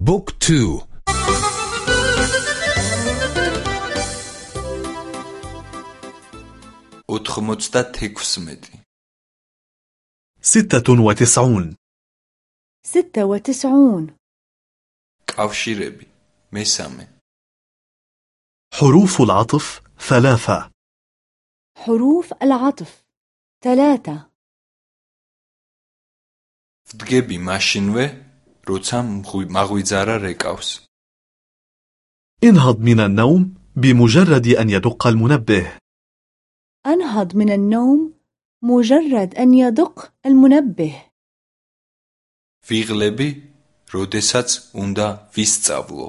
book two. ოთხმოცდათექვსმეტი ستة وتسعون. ستة وتسعون. კავშირები მესამე. حروف العطف ثلاثة. حروف العطف ثلاثة. ვდგები მაშინვე როცა მაღვიძარა რეკავს. انهض من النوم بمجرد أن يدق المنبه أنهض من النوم مجرد أن يدق المنبه ვიღლები, როდესაც უნდა ვისწავლო.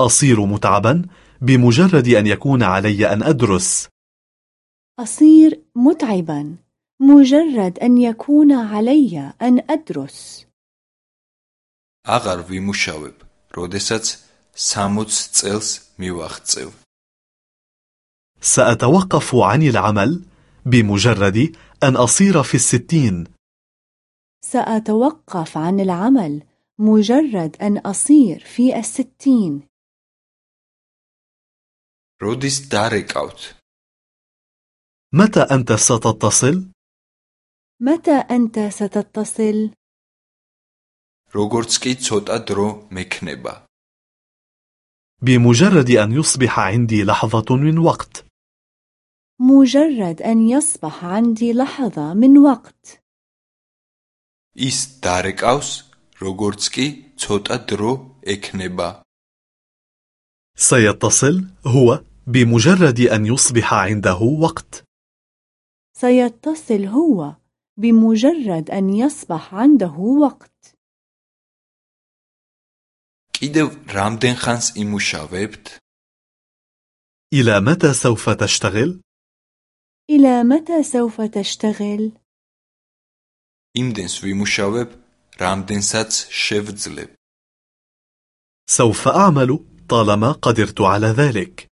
أصير متعبا بمجرد أن يكون علي أن أدرس أصير متعبا مجرد أن يكون علي أن أدرس აღარ ვიმუშავებ, როდესაც 60 წელს მივაღწევ. سأتوقف عن العمل بمجرد أن أصير في الستين سأتوقف عن العمل مجرد أن أصير في الستين როდის დარეკავთ? متى أنت ستتصل؟ متى أنت ستتصل؟ როგორც კი ცოტა დრო მექნება. بمجرد أن يصبح عندي لحظة من وقت مجرد أن يصبح عندي لحظة من وقت ის დარეკავს, როგორც კი ცოტა დრო ექნება. سيتصل هو بمجرد أن يصبح عنده وقت سيتصل هو بمجرد أن يصبح عنده وقت კიდევ რამდენ ხანს იმუშავებთ? إلى متى سوف تشتغل؟ إلى متى سوف تشتغل؟ იმდენს ვიმუშავებ, რამდენსაც შევძლებ. سوف أعمل طالما قدرت على ذلك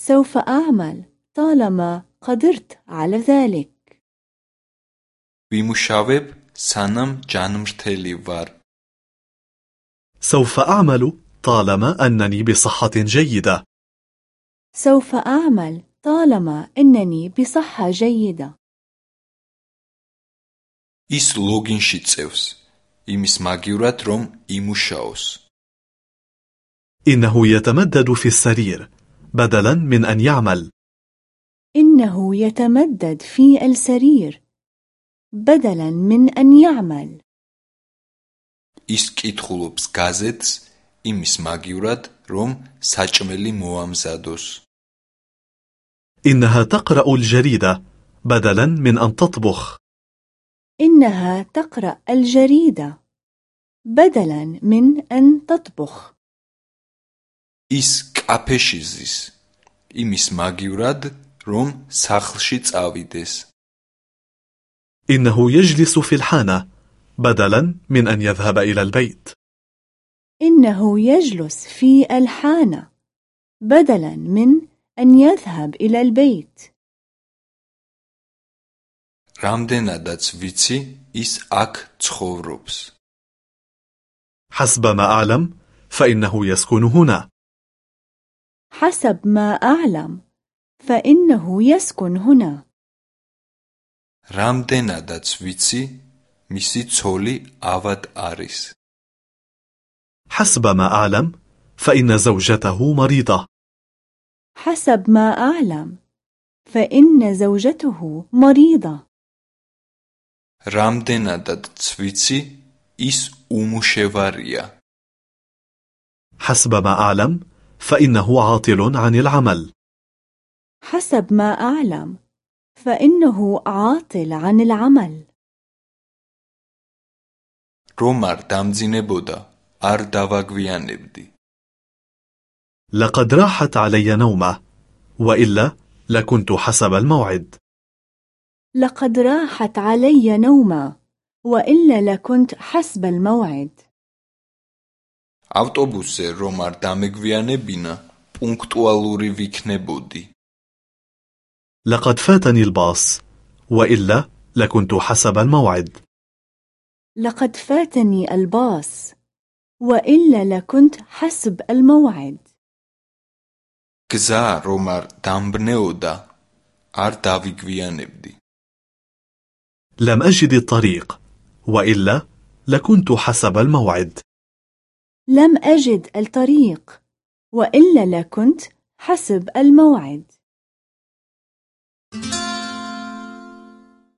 سوف أعمل طالما قدرت على ذلك ვიმუშავებ, სანამ ჯანმრთელი ვარ. سوف أعمل طالما أنني بصحة جيدة سوف أعمل طالما أنني بصحة جيدة ის ლოგინში წევს, იმის მაგივრად რომ იმუშაოს. إنه يتمدد في السرير بدلا من أن يعمل إنه يتمدد في السرير بدلا من أن يعمل ის კითხულობს გაზეთს იმის მაგივრად რომ საჭმელი მოამზადოს. إنها تقرأ الجريدة بدلا من أن تطبخ إنها تقرأ الجريدة بدلا من أن تطبخ ის კაფეში ზის იმის მაგივრად რომ სახლში წავიდეს. إنه يجلس في الحانة بدلا من أن يذهب إلى البيت إنه يجلس في الحانة بدلا من أن يذهب إلى البيت რამდენადაც ვიცი, ის აქ ცხოვრობს. حسب ما أعلم فإنه يسكن هنا حسب ما أعلم فإنه يسكن هنا რამდენადაც ვიცი, მისი ცოლი ავად არის. حسب ما أعلم فإن زوجته مريضة حسب ما أعلم فإن زوجته مريضة რამდენადაც ვიცი, ის უმუშევარია. حسب ما أعلم فإنه عاطل عن العمل حسب ما أعلم فإنه عاطل عن العمل რომ არ დამძინებოდა, არ დავაგვიანებდი. لقد راحت علي نومة وإلا لكنت حسب الموعد لقد راحت علي نومة وإلا لكنت حسب الموعد ავტობუსზე რომ არ დამეგვიანებინა, პუნქტუალური ვიქნებოდი. لقد فاتني الباص وإلا لكنت حسب الموعد لقد فاتني الباص وإلا لكنت حسب الموعد გზა რომ არ დამბნეოდა არ დავიგვიანებდი لم أجد الطريق وإلا لكنت حسب الموعد لم أجد الطريق وإلا لكنت حسب الموعد